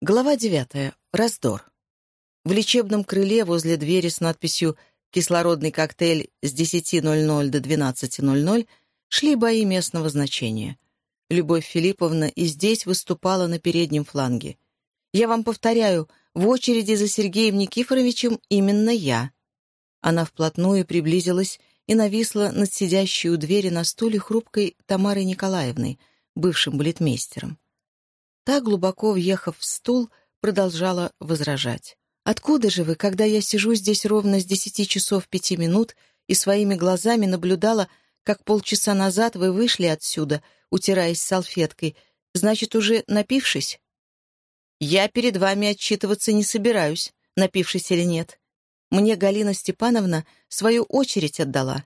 Глава девятая. Раздор. В лечебном крыле возле двери с надписью «Кислородный коктейль с 10.00 до 12.00» шли бои местного значения. Любовь Филипповна и здесь выступала на переднем фланге. «Я вам повторяю, в очереди за Сергеем Никифоровичем именно я». Она вплотную приблизилась и нависла над сидящей у двери на стуле хрупкой Тамарой Николаевной, бывшим балетмейстером. Та, глубоко въехав в стул, продолжала возражать. «Откуда же вы, когда я сижу здесь ровно с десяти часов пяти минут и своими глазами наблюдала, как полчаса назад вы вышли отсюда, утираясь салфеткой, значит, уже напившись?» «Я перед вами отчитываться не собираюсь, напившись или нет. Мне Галина Степановна свою очередь отдала.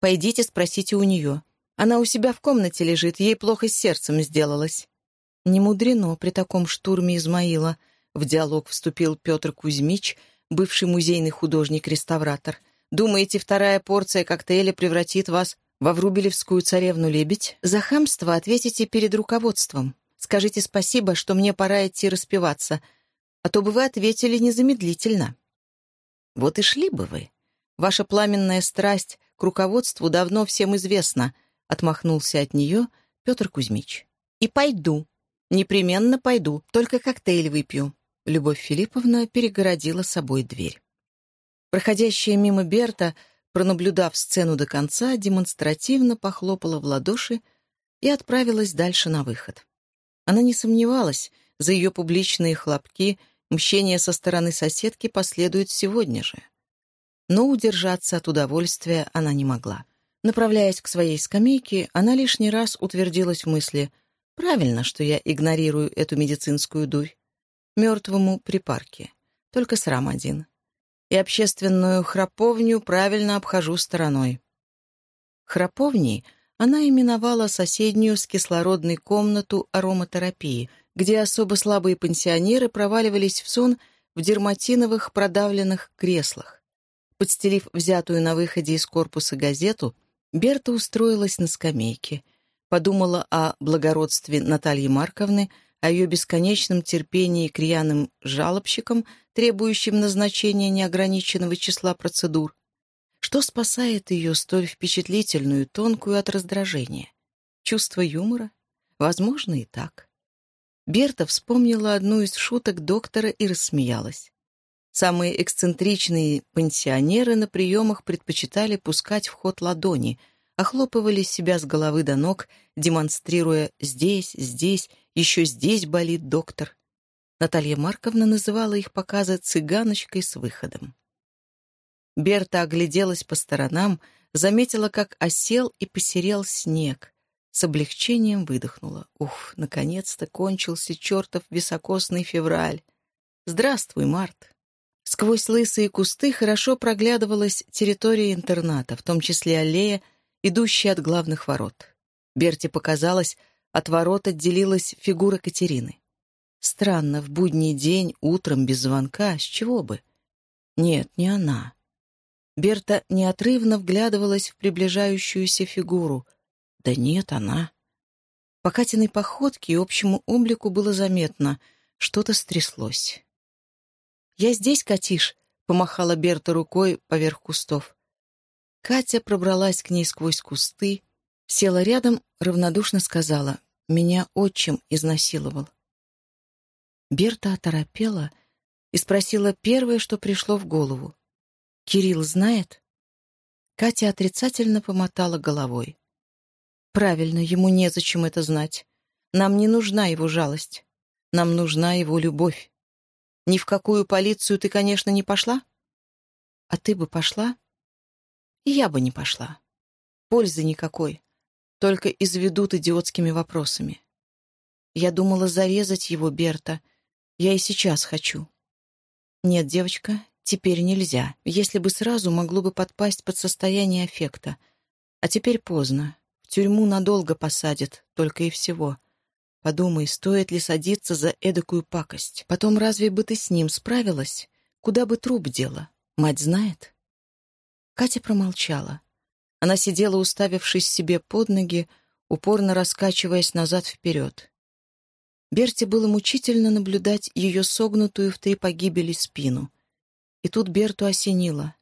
Пойдите спросите у нее. Она у себя в комнате лежит, ей плохо с сердцем сделалось». Не мудрено при таком штурме Измаила. В диалог вступил Петр Кузьмич, бывший музейный художник-реставратор. «Думаете, вторая порция коктейля превратит вас во Врубелевскую царевну-лебедь? За хамство ответите перед руководством. Скажите спасибо, что мне пора идти распеваться, а то бы вы ответили незамедлительно». «Вот и шли бы вы. Ваша пламенная страсть к руководству давно всем известна», — отмахнулся от нее Петр Кузьмич. «И пойду», «Непременно пойду, только коктейль выпью». Любовь Филипповна перегородила собой дверь. Проходящая мимо Берта, пронаблюдав сцену до конца, демонстративно похлопала в ладоши и отправилась дальше на выход. Она не сомневалась, за ее публичные хлопки мщение со стороны соседки последует сегодня же. Но удержаться от удовольствия она не могла. Направляясь к своей скамейке, она лишний раз утвердилась в мысли — Правильно, что я игнорирую эту медицинскую дурь. Мертвому припарке. Только срам один. И общественную храповню правильно обхожу стороной. Храповней она именовала соседнюю с кислородной комнату ароматерапии, где особо слабые пенсионеры проваливались в сон в дерматиновых продавленных креслах. Подстелив взятую на выходе из корпуса газету, Берта устроилась на скамейке — подумала о благородстве Натальи Марковны, о ее бесконечном терпении к рьяным жалобщикам, требующим назначения неограниченного числа процедур. Что спасает ее столь впечатлительную, тонкую от раздражения? Чувство юмора? Возможно, и так. Берта вспомнила одну из шуток доктора и рассмеялась. Самые эксцентричные пенсионеры на приемах предпочитали пускать в ход ладони — охлопывали себя с головы до ног, демонстрируя «здесь, здесь, еще здесь болит доктор». Наталья Марковна называла их показы «цыганочкой с выходом». Берта огляделась по сторонам, заметила, как осел и посерел снег. С облегчением выдохнула. Ух, наконец-то кончился чертов високосный февраль. Здравствуй, Март. Сквозь лысые кусты хорошо проглядывалась территория интерната, в том числе аллея, идущий от главных ворот. Берти показалось, от ворот отделилась фигура Катерины. Странно, в будний день, утром, без звонка, с чего бы? Нет, не она. Берта неотрывно вглядывалась в приближающуюся фигуру. Да нет, она. По Катиной походке и общему облику было заметно, что-то стряслось. «Я здесь, Катиш», — помахала Берта рукой поверх кустов. Катя пробралась к ней сквозь кусты, села рядом, равнодушно сказала, «Меня отчим изнасиловал». Берта оторопела и спросила первое, что пришло в голову. «Кирилл знает?» Катя отрицательно помотала головой. «Правильно, ему незачем это знать. Нам не нужна его жалость. Нам нужна его любовь. Ни в какую полицию ты, конечно, не пошла? А ты бы пошла?» Я бы не пошла. Пользы никакой. Только изведут идиотскими вопросами. Я думала зарезать его, Берта. Я и сейчас хочу. Нет, девочка, теперь нельзя. Если бы сразу, могло бы подпасть под состояние аффекта. А теперь поздно. В тюрьму надолго посадят, только и всего. Подумай, стоит ли садиться за эдакую пакость. Потом разве бы ты с ним справилась? Куда бы труп дела? Мать знает? Катя промолчала. Она сидела, уставившись себе под ноги, упорно раскачиваясь назад-вперед. Берте было мучительно наблюдать ее согнутую в три погибели спину. И тут Берту осенило.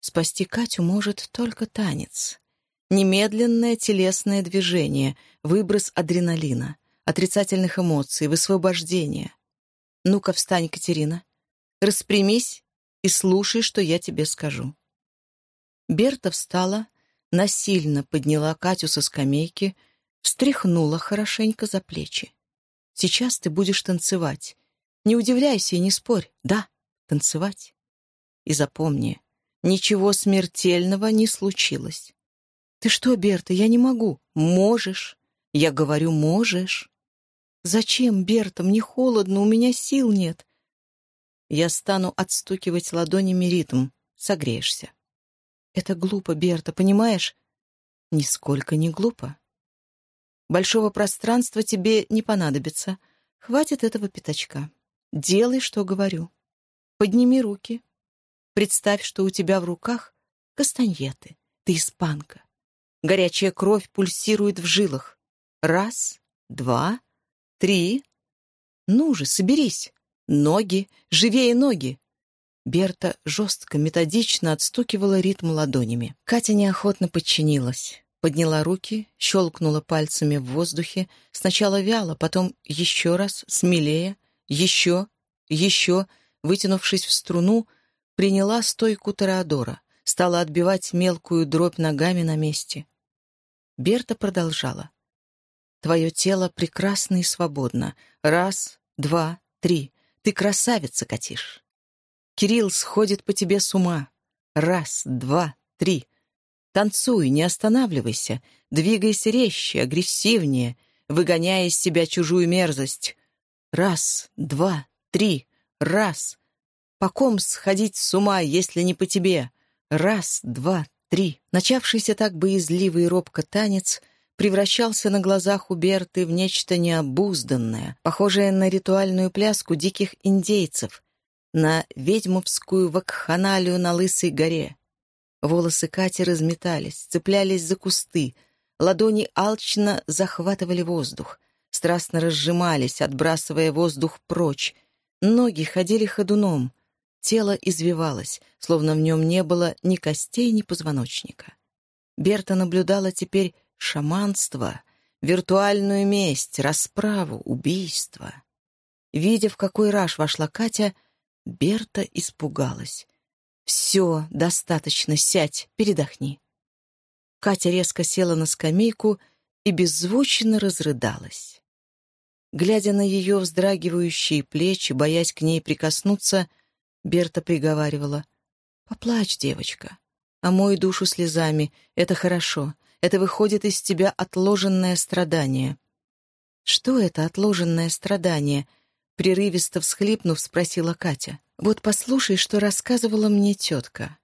Спасти Катю может только танец. Немедленное телесное движение, выброс адреналина, отрицательных эмоций, высвобождение. «Ну-ка, встань, Катерина. Распрямись и слушай, что я тебе скажу». Берта встала, насильно подняла Катю со скамейки, встряхнула хорошенько за плечи. «Сейчас ты будешь танцевать. Не удивляйся и не спорь. Да, танцевать. И запомни, ничего смертельного не случилось. «Ты что, Берта, я не могу». «Можешь». Я говорю, можешь. «Зачем, Берта? Мне холодно, у меня сил нет». Я стану отстукивать ладонями ритм. Согреешься. Это глупо, Берта, понимаешь? Нисколько не глупо. Большого пространства тебе не понадобится. Хватит этого пятачка. Делай, что говорю. Подними руки. Представь, что у тебя в руках кастаньеты. Ты испанка. Горячая кровь пульсирует в жилах. Раз, два, три. Ну же, соберись. Ноги, живее ноги. Берта жестко, методично отстукивала ритм ладонями. Катя неохотно подчинилась. Подняла руки, щелкнула пальцами в воздухе, сначала вяло, потом еще раз, смелее, еще, еще, вытянувшись в струну, приняла стойку Тореадора, стала отбивать мелкую дробь ногами на месте. Берта продолжала. «Твое тело прекрасно и свободно. Раз, два, три. Ты красавица, Катиш. Кирилл сходит по тебе с ума. Раз, два, три. Танцуй, не останавливайся. Двигайся резче, агрессивнее, выгоняя из себя чужую мерзость. Раз, два, три. Раз. По ком сходить с ума, если не по тебе? Раз, два, три. Начавшийся так боязливо и робко танец превращался на глазах у Берты в нечто необузданное, похожее на ритуальную пляску диких индейцев, на ведьмовскую вакханалию на Лысой горе. Волосы Кати разметались, цеплялись за кусты, ладони алчно захватывали воздух, страстно разжимались, отбрасывая воздух прочь. Ноги ходили ходуном, тело извивалось, словно в нем не было ни костей, ни позвоночника. Берта наблюдала теперь шаманство, виртуальную месть, расправу, убийство. Видя, в какой раж вошла Катя, Берта испугалась. «Все, достаточно, сядь, передохни». Катя резко села на скамейку и беззвучно разрыдалась. Глядя на ее вздрагивающие плечи, боясь к ней прикоснуться, Берта приговаривала. «Поплачь, девочка, омой душу слезами, это хорошо, это выходит из тебя отложенное страдание». «Что это отложенное страдание?» Прерывисто всхлипнув, спросила Катя. «Вот послушай, что рассказывала мне тетка.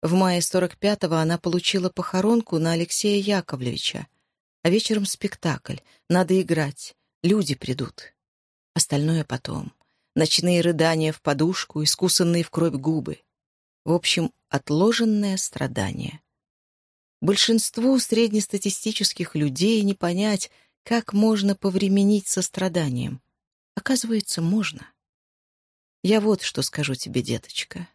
В мае 45-го она получила похоронку на Алексея Яковлевича. А вечером спектакль. Надо играть. Люди придут. Остальное потом. Ночные рыдания в подушку, искусанные в кровь губы. В общем, отложенное страдание. Большинству среднестатистических людей не понять, как можно повременить со страданием. Оказывается, можно. Я вот что скажу тебе, деточка.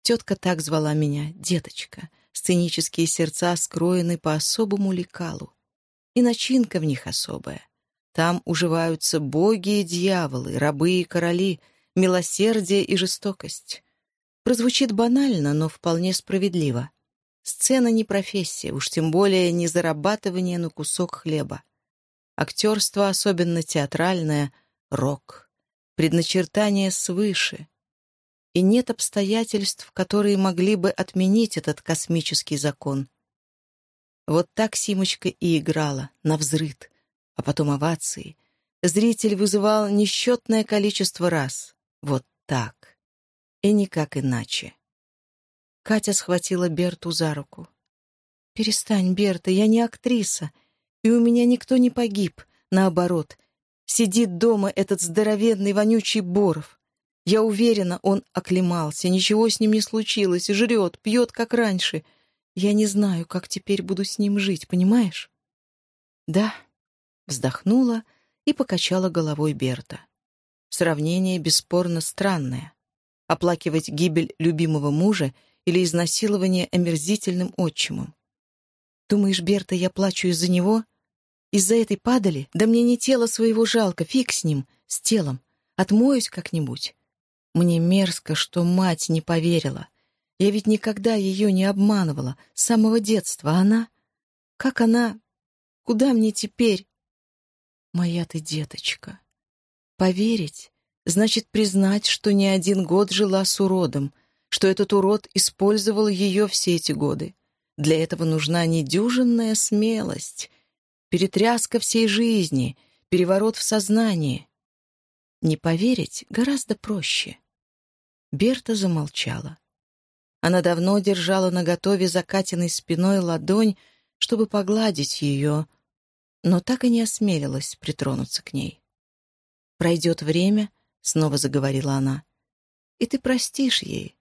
Тетка так звала меня, деточка. Сценические сердца скроены по особому лекалу. И начинка в них особая. Там уживаются боги и дьяволы, рабы и короли, милосердие и жестокость. Прозвучит банально, но вполне справедливо. Сцена не профессия, уж тем более не зарабатывание на кусок хлеба. Актерство, особенно театральное — рок, предначертание свыше. И нет обстоятельств, которые могли бы отменить этот космический закон. Вот так Симочка и играла, на взрыд, а потом овации. Зритель вызывал несчетное количество раз. Вот так. И никак иначе. Катя схватила Берту за руку. «Перестань, Берта, я не актриса, и у меня никто не погиб. Наоборот, Сидит дома этот здоровенный вонючий Боров. Я уверена, он оклемался, ничего с ним не случилось, жрет, пьет, как раньше. Я не знаю, как теперь буду с ним жить, понимаешь? Да, вздохнула и покачала головой Берта. Сравнение бесспорно странное. Оплакивать гибель любимого мужа или изнасилование омерзительным отчимом. Думаешь, Берта, я плачу из-за него? Из-за этой падали? Да мне не тело своего жалко, фиг с ним, с телом. Отмоюсь как-нибудь. Мне мерзко, что мать не поверила. Я ведь никогда ее не обманывала, с самого детства. А она... Как она... Куда мне теперь? Моя ты деточка. Поверить значит признать, что не один год жила с уродом, что этот урод использовал ее все эти годы. Для этого нужна недюжинная смелость, перетряска всей жизни, переворот в сознании. Не поверить гораздо проще. Берта замолчала. Она давно держала наготове за Катиной спиной ладонь, чтобы погладить ее, но так и не осмелилась притронуться к ней. «Пройдет время», — снова заговорила она, — «и ты простишь ей.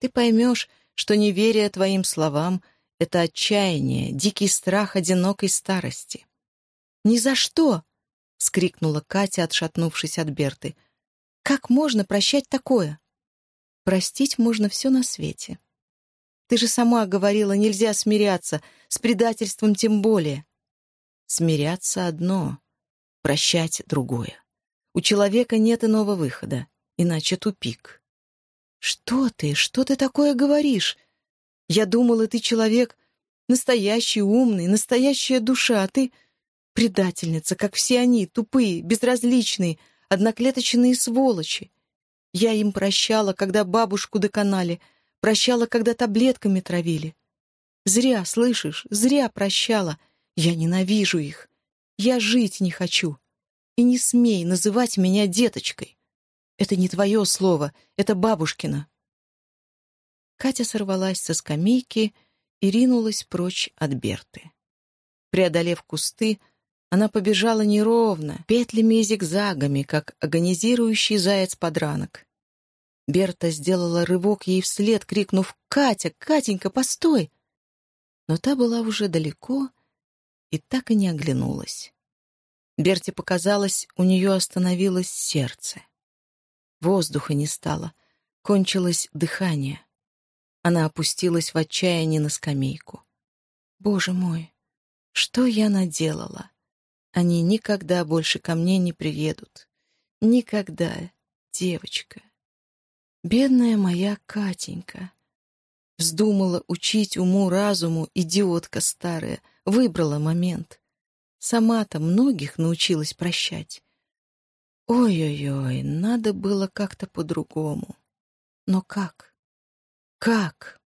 Ты поймешь, что неверие твоим словам — это отчаяние, дикий страх одинокой старости». «Ни за что!» — скрикнула Катя, отшатнувшись от Берты. «Как можно прощать такое?» «Простить можно все на свете. Ты же сама говорила, нельзя смиряться, с предательством тем более». Смиряться одно, прощать другое. У человека нет иного выхода, иначе тупик. «Что ты? Что ты такое говоришь? Я думала, ты человек настоящий, умный, настоящая душа, а ты предательница, как все они, тупые, безразличные, одноклеточные сволочи. Я им прощала, когда бабушку доконали, прощала, когда таблетками травили. Зря, слышишь, зря прощала — я ненавижу их. Я жить не хочу. И не смей называть меня деточкой. Это не твое слово, это бабушкина. Катя сорвалась со скамейки и ринулась прочь от Берты. Преодолев кусты, она побежала неровно, петлями и зигзагами, как агонизирующий заяц-подранок. Берта сделала рывок ей вслед, крикнув «Катя! Катенька, постой!» Но та была уже далеко и так и не оглянулась. Берте показалось, у нее остановилось сердце. Воздуха не стало, кончилось дыхание. Она опустилась в отчаянии на скамейку. «Боже мой, что я наделала? Они никогда больше ко мне не приедут. Никогда, девочка. Бедная моя Катенька. Вздумала учить уму-разуму, идиотка старая — Выбрала момент. Сама-то многих научилась прощать. Ой-ой-ой, надо было как-то по-другому. Но как? Как?